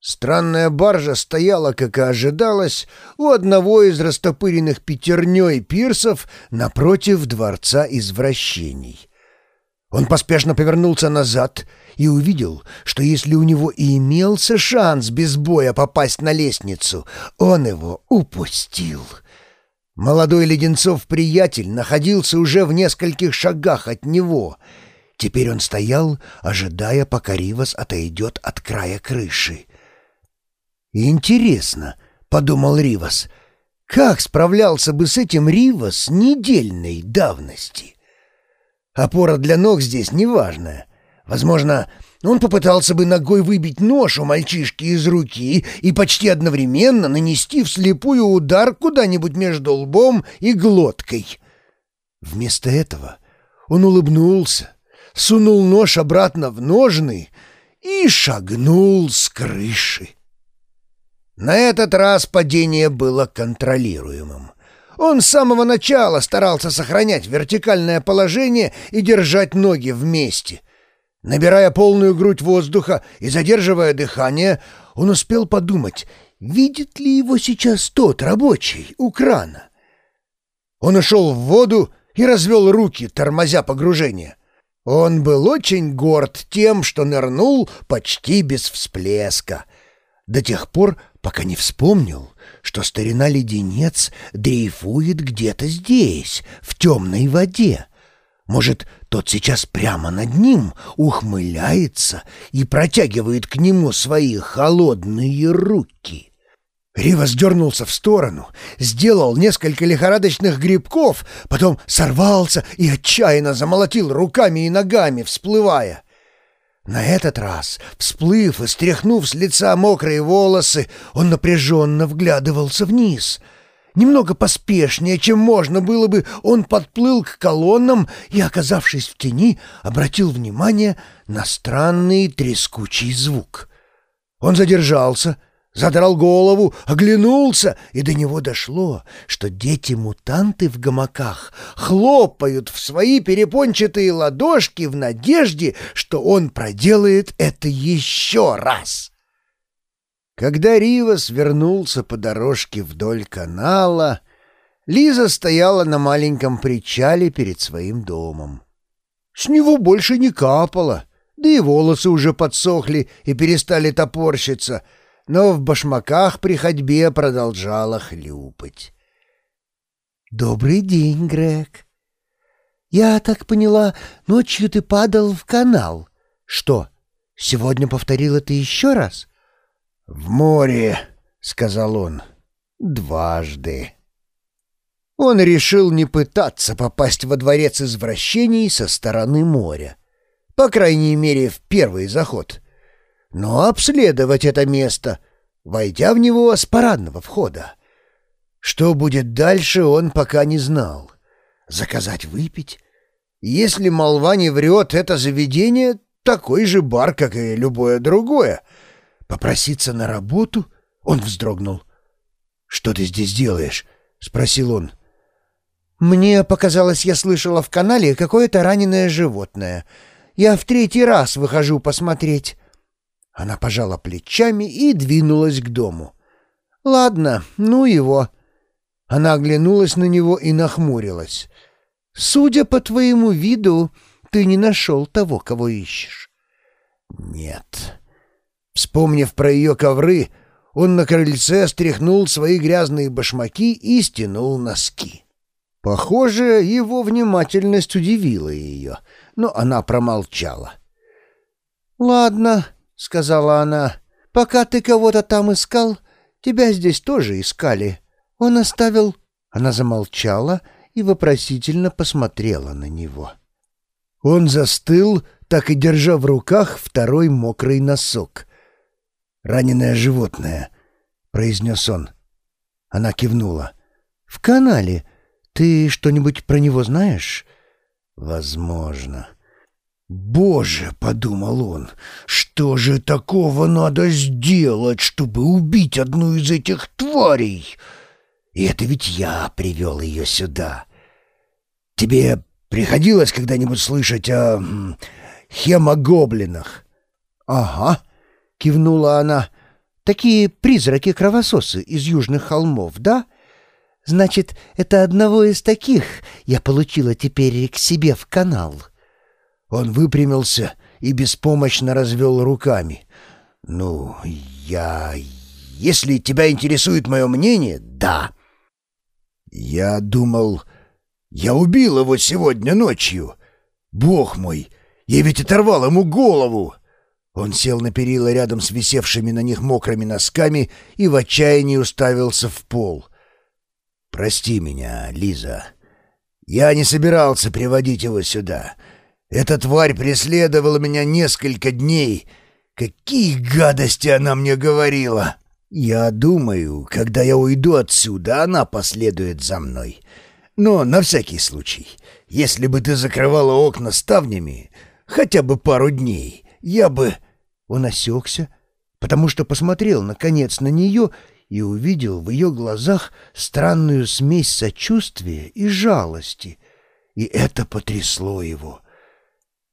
Странная баржа стояла, как и ожидалось, у одного из растопыренных пятерней пирсов напротив Дворца Извращений. Он поспешно повернулся назад и увидел, что если у него и имелся шанс без боя попасть на лестницу, он его упустил. Молодой Леденцов-приятель находился уже в нескольких шагах от него. Теперь он стоял, ожидая, пока Ривас отойдет от края крыши. «Интересно», — подумал Ривас, — «как справлялся бы с этим Ривас недельной давности?» Опора для ног здесь неважная. Возможно, он попытался бы ногой выбить нож у мальчишки из руки и почти одновременно нанести вслепую удар куда-нибудь между лбом и глоткой. Вместо этого он улыбнулся, сунул нож обратно в ножны и шагнул с крыши. На этот раз падение было контролируемым. Он с самого начала старался сохранять вертикальное положение и держать ноги вместе. Набирая полную грудь воздуха и задерживая дыхание, он успел подумать, видит ли его сейчас тот рабочий у крана. Он ушел в воду и развел руки, тормозя погружение. Он был очень горд тем, что нырнул почти без всплеска, до тех пор, пока не вспомнил, что старина-леденец дрейфует где-то здесь, в темной воде. Может, тот сейчас прямо над ним ухмыляется и протягивает к нему свои холодные руки. Рива сдернулся в сторону, сделал несколько лихорадочных грибков, потом сорвался и отчаянно замолотил руками и ногами, всплывая — на этот раз, всплыв и стряхнув с лица мокрые волосы, он напряженно вглядывался вниз. Немного поспешнее, чем можно было бы, он подплыл к колоннам и, оказавшись в тени, обратил внимание на странный трескучий звук. Он задержался — задрал голову, оглянулся, и до него дошло, что дети-мутанты в гамаках хлопают в свои перепончатые ладошки в надежде, что он проделает это еще раз. Когда Ривас вернулся по дорожке вдоль канала, Лиза стояла на маленьком причале перед своим домом. С него больше не капало, да и волосы уже подсохли и перестали топорщиться — но в башмаках при ходьбе продолжала хлюпать. «Добрый день, Грег. Я так поняла, ночью ты падал в канал. Что, сегодня повторил это еще раз?» «В море», — сказал он, — «дважды». Он решил не пытаться попасть во дворец извращений со стороны моря. По крайней мере, в первый заход — но обследовать это место, войдя в него с парадного входа. Что будет дальше, он пока не знал. Заказать выпить? Если молва не врет, это заведение — такой же бар, как и любое другое. Попроситься на работу? Он вздрогнул. «Что ты здесь делаешь?» — спросил он. «Мне показалось, я слышала в канале какое-то раненое животное. Я в третий раз выхожу посмотреть». Она пожала плечами и двинулась к дому. «Ладно, ну его». Она оглянулась на него и нахмурилась. «Судя по твоему виду, ты не нашел того, кого ищешь». «Нет». Вспомнив про ее ковры, он на крыльце стряхнул свои грязные башмаки и стянул носки. Похоже, его внимательность удивила ее, но она промолчала. «Ладно», — сказала она. «Пока ты кого-то там искал, тебя здесь тоже искали. Он оставил...» Она замолчала и вопросительно посмотрела на него. Он застыл, так и держа в руках второй мокрый носок. «Раненое животное», — произнес он. Она кивнула. «В канале. Ты что-нибудь про него знаешь?» «Возможно». «Боже!» — подумал он, — «что же такого надо сделать, чтобы убить одну из этих тварей? И это ведь я привел ее сюда. Тебе приходилось когда-нибудь слышать о хемогоблинах?» «Ага», — кивнула она, Такие призраки-кровососы из южных холмов, да? Значит, это одного из таких я получила теперь к себе в канал». Он выпрямился и беспомощно развел руками. «Ну, я... Если тебя интересует мое мнение, да». «Я думал, я убил его сегодня ночью. Бог мой, я ведь оторвал ему голову!» Он сел на перила рядом с висевшими на них мокрыми носками и в отчаянии уставился в пол. «Прости меня, Лиза. Я не собирался приводить его сюда. Эта тварь преследовала меня несколько дней. Какие гадости она мне говорила! Я думаю, когда я уйду отсюда, она последует за мной. Но на всякий случай, если бы ты закрывала окна ставнями хотя бы пару дней, я бы...» Он осекся, потому что посмотрел, наконец, на нее и увидел в ее глазах странную смесь сочувствия и жалости. И это потрясло его —